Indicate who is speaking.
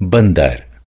Speaker 1: Bandar.